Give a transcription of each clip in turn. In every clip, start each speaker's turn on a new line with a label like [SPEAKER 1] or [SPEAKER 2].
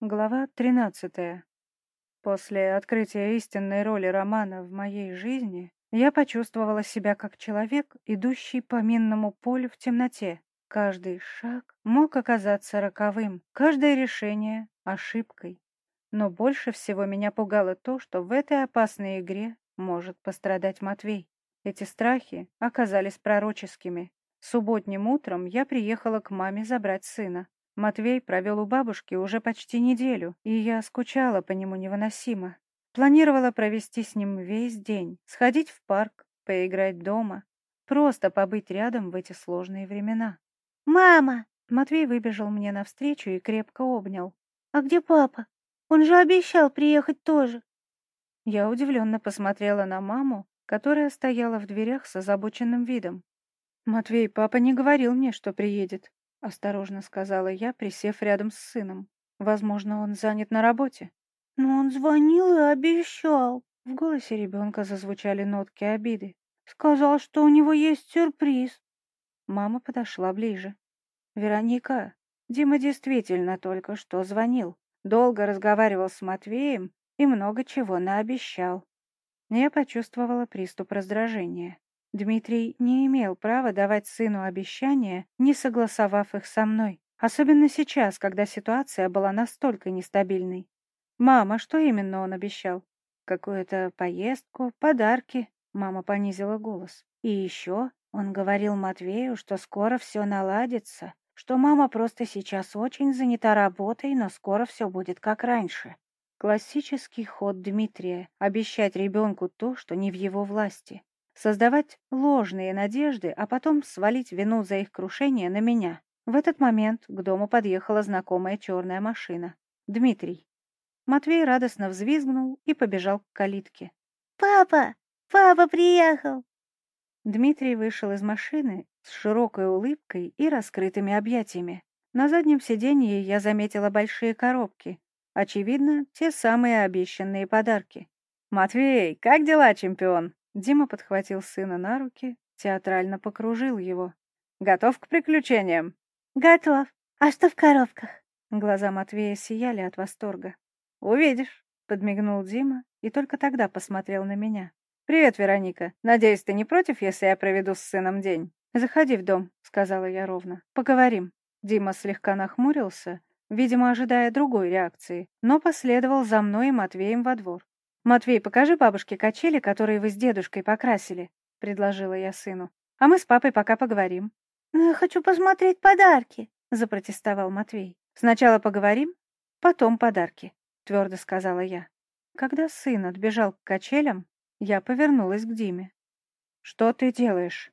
[SPEAKER 1] Глава 13. После открытия истинной роли Романа в моей жизни я почувствовала себя как человек, идущий по минному полю в темноте. Каждый шаг мог оказаться роковым, каждое решение — ошибкой. Но больше всего меня пугало то, что в этой опасной игре может пострадать Матвей. Эти страхи оказались пророческими. Субботним утром я приехала к маме забрать сына. Матвей провел у бабушки уже почти неделю, и я скучала по нему невыносимо. Планировала провести с ним весь день, сходить в парк, поиграть дома, просто побыть рядом в эти сложные времена.
[SPEAKER 2] «Мама!»
[SPEAKER 1] Матвей выбежал мне навстречу и крепко обнял.
[SPEAKER 2] «А где папа? Он же обещал приехать тоже!»
[SPEAKER 1] Я удивленно посмотрела на маму, которая стояла в дверях с озабоченным видом. «Матвей, папа не говорил мне, что приедет. — осторожно сказала я, присев рядом с сыном. «Возможно, он занят на работе».
[SPEAKER 2] «Но он звонил и обещал».
[SPEAKER 1] В голосе ребенка зазвучали нотки обиды.
[SPEAKER 2] «Сказал, что у него есть сюрприз».
[SPEAKER 1] Мама подошла ближе. «Вероника, Дима действительно только что звонил. Долго разговаривал с Матвеем и много чего наобещал». Я почувствовала приступ раздражения. Дмитрий не имел права давать сыну обещания, не согласовав их со мной, особенно сейчас, когда ситуация была настолько нестабильной. «Мама, что именно он обещал? Какую-то поездку, подарки?» Мама понизила голос. «И еще он говорил Матвею, что скоро все наладится, что мама просто сейчас очень занята работой, но скоро все будет как раньше». Классический ход Дмитрия — обещать ребенку то, что не в его власти создавать ложные надежды, а потом свалить вину за их крушение на меня. В этот момент к дому подъехала знакомая черная машина. Дмитрий. Матвей радостно взвизгнул и побежал к калитке.
[SPEAKER 2] «Папа! Папа приехал!»
[SPEAKER 1] Дмитрий вышел из машины с широкой улыбкой и раскрытыми объятиями. На заднем сиденье я заметила большие коробки. Очевидно, те самые обещанные подарки. «Матвей, как дела, чемпион?» Дима подхватил сына на руки, театрально покружил его. «Готов к приключениям?»
[SPEAKER 2] «Готов. А что в коробках?»
[SPEAKER 1] Глаза Матвея сияли от восторга. «Увидишь», — подмигнул Дима и только тогда посмотрел на меня. «Привет, Вероника. Надеюсь, ты не против, если я проведу с сыном день?» «Заходи в дом», — сказала я ровно. «Поговорим». Дима слегка нахмурился, видимо, ожидая другой реакции, но последовал за мной и Матвеем во двор. «Матвей, покажи бабушке качели, которые вы с дедушкой покрасили», — предложила я сыну. «А мы с папой пока поговорим».
[SPEAKER 2] «Но я хочу посмотреть подарки», —
[SPEAKER 1] запротестовал Матвей. «Сначала поговорим, потом подарки», — твердо сказала я. Когда сын отбежал к качелям, я повернулась к Диме. «Что ты делаешь?»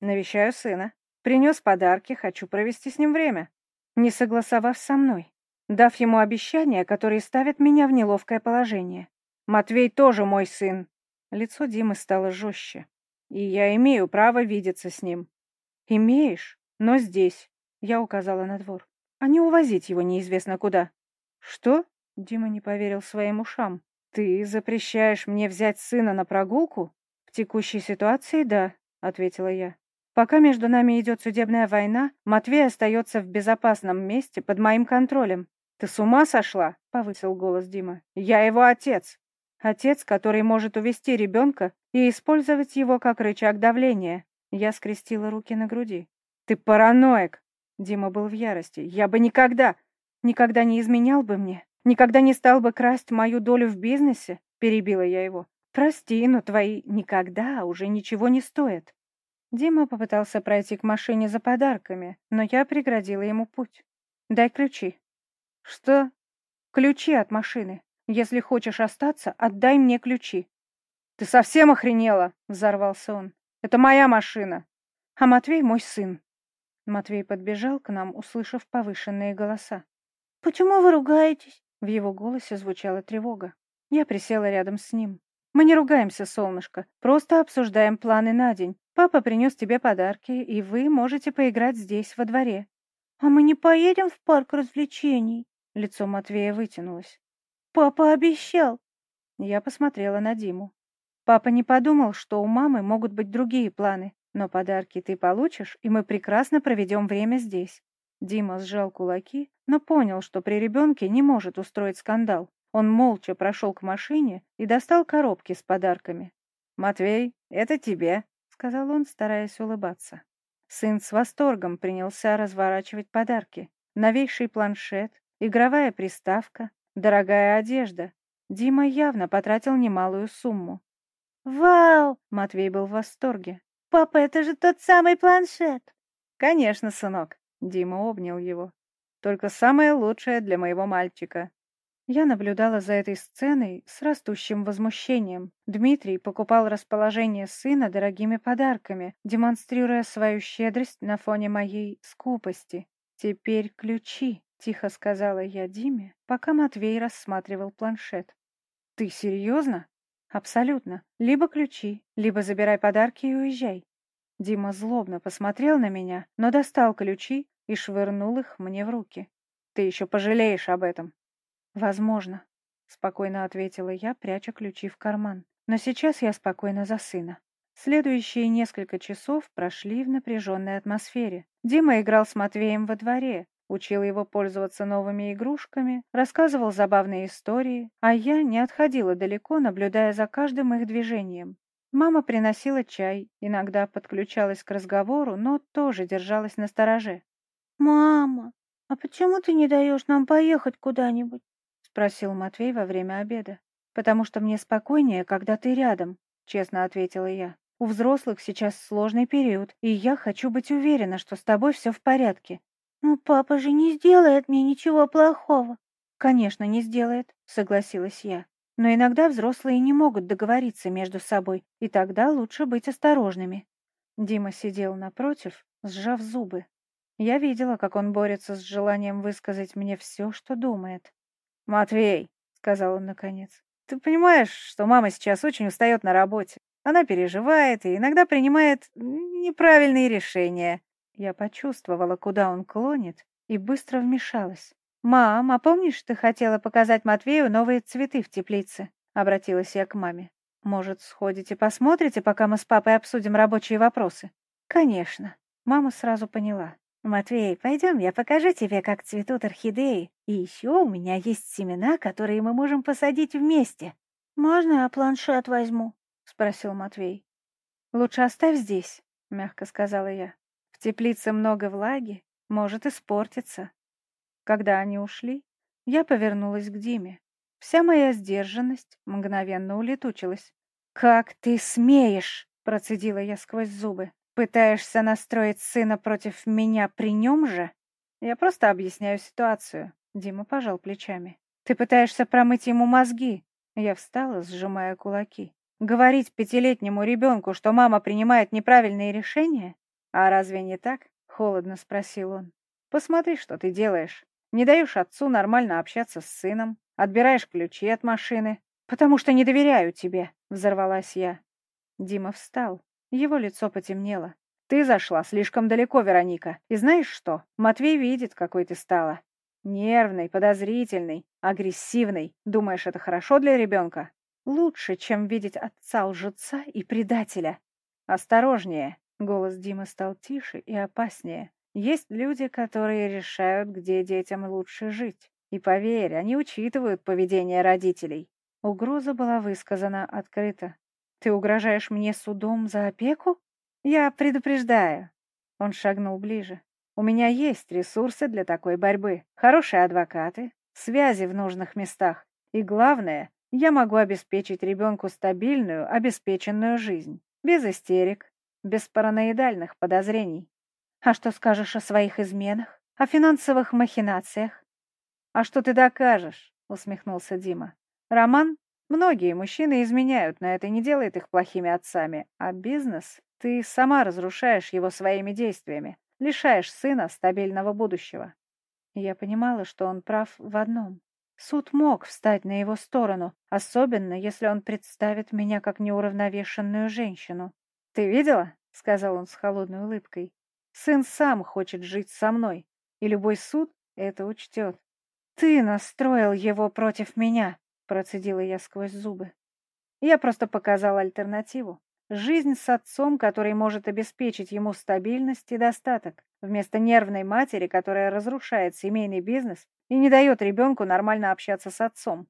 [SPEAKER 1] «Навещаю сына. Принес подарки, хочу провести с ним время». Не согласовав со мной, дав ему обещания, которые ставят меня в неловкое положение. Матвей тоже мой сын. Лицо Димы стало жестче. И я имею право видеться с ним. Имеешь, но здесь. Я указала на двор. А не увозить его неизвестно куда. Что? Дима не поверил своим ушам. Ты запрещаешь мне взять сына на прогулку? В текущей ситуации, да, ответила я. Пока между нами идет судебная война, Матвей остается в безопасном месте под моим контролем. Ты с ума сошла? Повысил голос Дима. Я его отец. Отец, который может увести ребенка и использовать его как рычаг давления. Я скрестила руки на груди. «Ты параноик!» Дима был в ярости. «Я бы никогда, никогда не изменял бы мне, никогда не стал бы красть мою долю в бизнесе», перебила я его. «Прости, но твои «никогда» уже ничего не стоят». Дима попытался пройти к машине за подарками, но я преградила ему путь. «Дай ключи». «Что?» «Ключи от машины». Если хочешь остаться, отдай мне ключи». «Ты совсем охренела?» — взорвался он. «Это моя машина, а Матвей мой сын». Матвей подбежал к нам, услышав повышенные голоса.
[SPEAKER 2] «Почему вы ругаетесь?»
[SPEAKER 1] В его голосе звучала тревога. Я присела рядом с ним. «Мы не ругаемся, солнышко, просто обсуждаем планы на день. Папа принес тебе подарки, и вы можете поиграть здесь, во дворе».
[SPEAKER 2] «А мы не поедем в парк развлечений?»
[SPEAKER 1] Лицо Матвея вытянулось.
[SPEAKER 2] Папа обещал.
[SPEAKER 1] Я посмотрела на Диму. Папа не подумал, что у мамы могут быть другие планы, но подарки ты получишь, и мы прекрасно проведем время здесь. Дима сжал кулаки, но понял, что при ребенке не может устроить скандал. Он молча прошел к машине и достал коробки с подарками. «Матвей, это тебе», — сказал он, стараясь улыбаться. Сын с восторгом принялся разворачивать подарки. Новейший планшет, игровая приставка, дорогая одежда. Дима явно потратил немалую сумму.
[SPEAKER 2] «Вау!»
[SPEAKER 1] — Матвей был в восторге.
[SPEAKER 2] «Папа, это же тот самый планшет!»
[SPEAKER 1] «Конечно, сынок!» — Дима обнял его. «Только самое лучшее для моего мальчика». Я наблюдала за этой сценой с растущим возмущением. Дмитрий покупал расположение сына дорогими подарками, демонстрируя свою щедрость на фоне моей скупости. «Теперь ключи», — тихо сказала я Диме, пока Матвей рассматривал планшет. «Ты серьезно?» «Абсолютно. Либо ключи, либо забирай подарки и уезжай». Дима злобно посмотрел на меня, но достал ключи и швырнул их мне в руки. «Ты еще пожалеешь об этом». «Возможно», — спокойно ответила я, пряча ключи в карман. «Но сейчас я спокойна за сына». Следующие несколько часов прошли в напряженной атмосфере. Дима играл с Матвеем во дворе, учил его пользоваться новыми игрушками, рассказывал забавные истории, а я не отходила далеко, наблюдая за каждым их движением. Мама приносила чай, иногда подключалась к разговору, но тоже держалась на стороже.
[SPEAKER 2] «Мама, а почему ты не даешь нам поехать куда-нибудь?» — спросил
[SPEAKER 1] Матвей во время обеда. «Потому что мне спокойнее, когда ты рядом», — честно ответила я. «У взрослых сейчас сложный период, и я хочу быть уверена, что с тобой все в порядке.
[SPEAKER 2] «Но папа же не сделает мне ничего плохого».
[SPEAKER 1] «Конечно, не сделает», — согласилась я. «Но иногда взрослые не могут договориться между собой, и тогда лучше быть осторожными». Дима сидел напротив, сжав зубы. Я видела, как он борется с желанием высказать мне все, что думает. «Матвей», — сказал он наконец, — «ты понимаешь, что мама сейчас очень устает на работе. Она переживает и иногда принимает неправильные решения. Я почувствовала, куда он клонит, и быстро вмешалась. «Мам, а помнишь, ты хотела показать Матвею новые цветы в теплице?» Обратилась я к маме. «Может, сходите посмотрите, пока мы с папой обсудим рабочие вопросы?» «Конечно». Мама сразу поняла. «Матвей, пойдем, я покажу тебе, как цветут орхидеи. И еще у меня есть семена, которые мы можем посадить вместе».
[SPEAKER 2] «Можно я планшет возьму?»
[SPEAKER 1] — спросил Матвей. «Лучше оставь здесь», — мягко сказала я. Теплице много влаги, может испортиться. Когда они ушли, я повернулась к Диме. Вся моя сдержанность мгновенно улетучилась. «Как ты смеешь!» — процедила я сквозь зубы. «Пытаешься настроить сына против меня при нем же?» «Я просто объясняю ситуацию», — Дима пожал плечами. «Ты пытаешься промыть ему мозги?» Я встала, сжимая кулаки. «Говорить пятилетнему ребенку, что мама принимает неправильные решения? «А разве не так?» — холодно спросил он. «Посмотри, что ты делаешь. Не даешь отцу нормально общаться с сыном, отбираешь ключи от машины. Потому что не доверяю тебе», — взорвалась я. Дима встал. Его лицо потемнело. «Ты зашла слишком далеко, Вероника. И знаешь что? Матвей видит, какой ты стала. Нервный, подозрительный, агрессивный. Думаешь, это хорошо для ребенка? Лучше, чем видеть отца лжеца и предателя. Осторожнее. Голос Димы стал тише и опаснее. Есть люди, которые решают, где детям лучше жить. И поверь, они учитывают поведение родителей. Угроза была высказана открыто. «Ты угрожаешь мне судом за опеку?» «Я предупреждаю». Он шагнул ближе. «У меня есть ресурсы для такой борьбы. Хорошие адвокаты, связи в нужных местах. И главное, я могу обеспечить ребенку стабильную, обеспеченную жизнь. Без истерик, без параноидальных подозрений. А что скажешь о своих изменах? О финансовых махинациях? А что ты докажешь? Усмехнулся Дима. Роман? Многие мужчины изменяют, но это не делает их плохими отцами. А бизнес? Ты сама разрушаешь его своими действиями, лишаешь сына стабильного будущего. Я понимала, что он прав в одном. Суд мог встать на его сторону, особенно если он представит меня как неуравновешенную женщину. «Ты видела?» — сказал он с холодной улыбкой. «Сын сам хочет жить со мной, и любой суд это учтет. Ты настроил его против меня», — процедила я сквозь зубы. Я просто показал альтернативу. Жизнь с отцом, который может обеспечить ему стабильность и достаток, вместо нервной матери, которая разрушает семейный бизнес и не дает ребенку нормально общаться с отцом.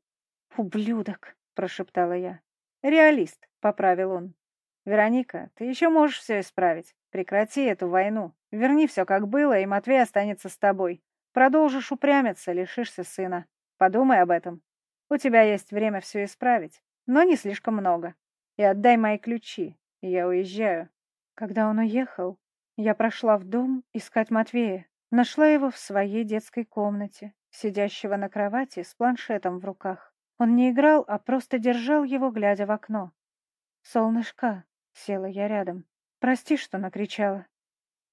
[SPEAKER 2] «Ублюдок!» — прошептала я.
[SPEAKER 1] «Реалист», — поправил он. «Вероника, ты еще можешь все исправить. Прекрати эту войну. Верни все, как было, и Матвей останется с тобой. Продолжишь упрямиться, лишишься сына. Подумай об этом. У тебя есть время все исправить, но не слишком много. И отдай мои ключи, и я уезжаю».
[SPEAKER 2] Когда он уехал, я прошла в дом искать Матвея. Нашла его в своей детской комнате, сидящего на кровати с планшетом в руках. Он не играл, а просто держал его, глядя в окно. «Солнышко», — села я рядом. «Прости, что накричала».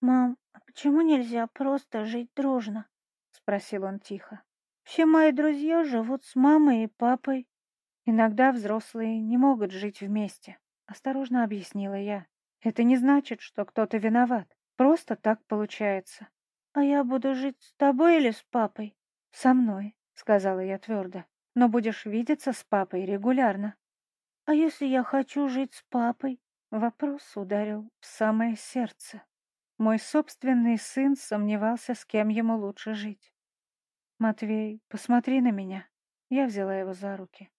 [SPEAKER 3] «Мам, а почему нельзя просто жить дружно?» — спросил он тихо.
[SPEAKER 2] «Все мои друзья живут с мамой и папой. Иногда взрослые не могут жить вместе», — осторожно объяснила я. «Это не значит, что кто-то виноват. Просто так получается».
[SPEAKER 3] «А я буду жить с тобой или с папой?»
[SPEAKER 2] «Со мной», — сказала я твердо. «Но будешь видеться с папой регулярно».
[SPEAKER 3] «А если я хочу жить с папой?»
[SPEAKER 2] Вопрос ударил в самое сердце. Мой собственный сын сомневался, с кем ему лучше жить. «Матвей, посмотри на меня». Я взяла его за руки.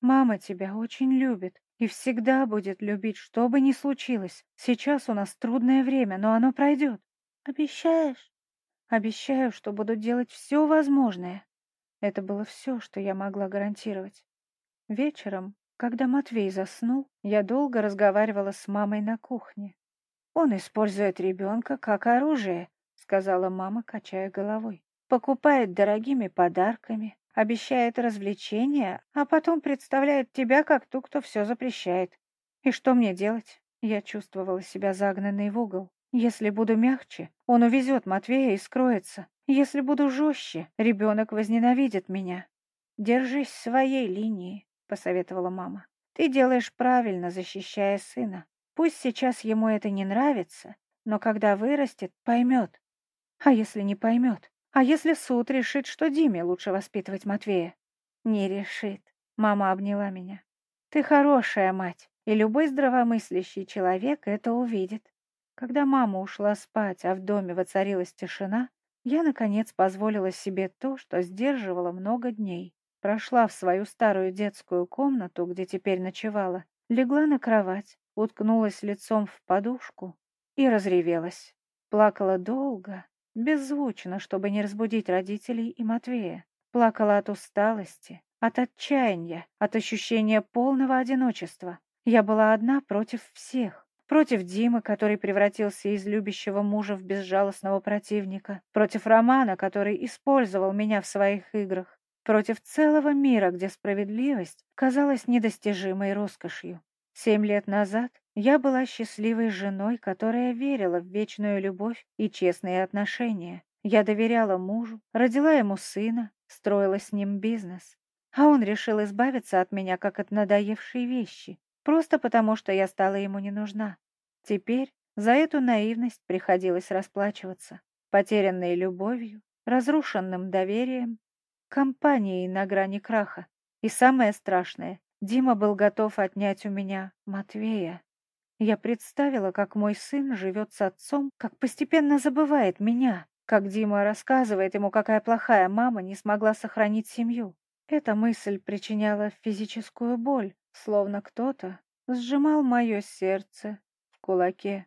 [SPEAKER 2] «Мама тебя очень любит и всегда будет любить, что бы ни случилось. Сейчас у нас трудное время, но оно пройдет.
[SPEAKER 3] Обещаешь?»
[SPEAKER 2] «Обещаю, что буду делать все возможное». Это было все, что я могла гарантировать. Вечером, когда Матвей заснул, я долго разговаривала с мамой на кухне. «Он использует ребенка как оружие», — сказала мама, качая головой. «Покупает дорогими подарками, обещает развлечения, а потом представляет тебя как ту, кто все запрещает. И что мне делать?» Я чувствовала себя загнанной в угол. Если буду мягче, он увезет Матвея и скроется. Если буду жестче, ребенок возненавидит меня. «Держись своей линии», — посоветовала мама. «Ты делаешь правильно, защищая сына. Пусть сейчас ему это не нравится, но когда вырастет, поймет. А если не поймет? А если суд решит, что Диме лучше воспитывать Матвея? Не решит. Мама обняла меня. Ты хорошая мать, и любой здравомыслящий человек это увидит. Когда мама ушла спать, а в доме воцарилась тишина, я, наконец, позволила себе то, что сдерживала много дней. Прошла в свою старую детскую комнату, где теперь ночевала, легла на кровать, уткнулась лицом в подушку и разревелась. Плакала долго, беззвучно, чтобы не разбудить родителей и Матвея. Плакала от усталости, от отчаяния, от ощущения полного одиночества. Я была одна против всех. Против Димы, который превратился из любящего мужа в безжалостного противника. Против Романа, который использовал меня в своих играх. Против целого мира, где справедливость казалась недостижимой роскошью. Семь лет назад я была счастливой женой, которая верила в вечную любовь и честные отношения. Я доверяла мужу, родила ему сына, строила с ним бизнес. А он решил избавиться от меня, как от надоевшей вещи, просто потому, что я стала ему не нужна. Теперь за эту наивность приходилось расплачиваться. Потерянной любовью, разрушенным доверием, компанией на грани краха. И самое страшное, Дима был готов отнять у меня Матвея. Я представила, как мой сын живет с отцом, как постепенно забывает меня, как Дима рассказывает ему, какая плохая мама не смогла сохранить семью. Эта мысль причиняла физическую боль, словно кто-то сжимал мое сердце в кулаке.